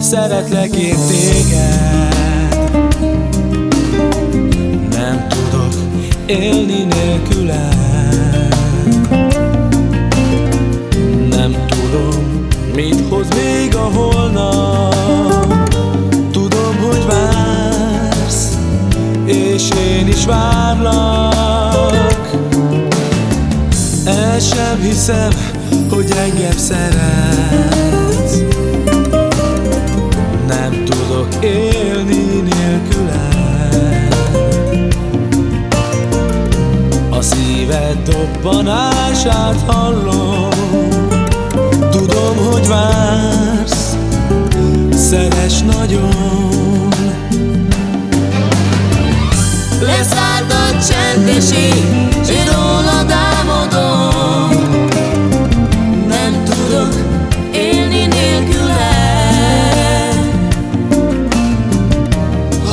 szeretlek én téged. Nem tudok élni nélküled. Nem tudom, mit hoz még a holnap. Tudom, hogy vársz, és én is várlak. El sem hiszem, hogy engem szeretsz Nem tudok élni nélküled. A szíved dobbanását hallom. Tudom, hogy vársz, szeres nagyon. Leszállt a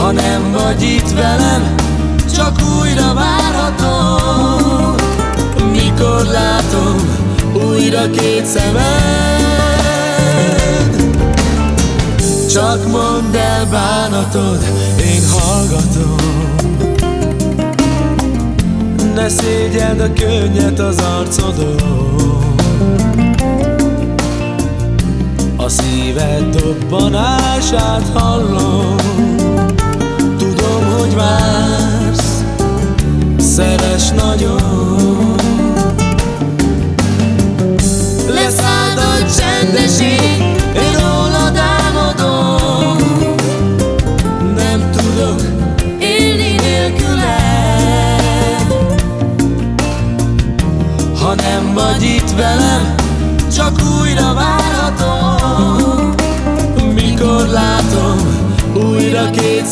Ha nem vagy itt velem, csak újra várhatom. Mikor látom újra két szemed Csak mondd el bánatod, én hallgatom. Ne szégyeld a könnyet az arcodon. A szíved dobbanását hallom Ha nem vagy itt velem Csak újra várhatom. Mikor látom Újra két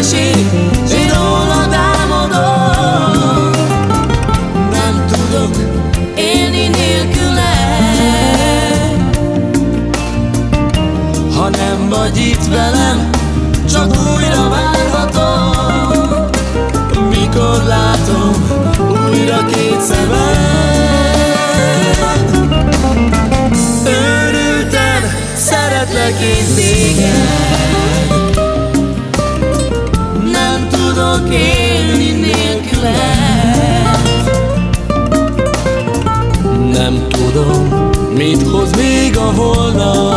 menség, én rólad álmodom. Nem tudok élni nélküled, ha nem vagy itt velem, csak újra várhatom. Mikor látom újra két szemed, szeretlek én téged. Nem tudom, mit hoz még a holnap.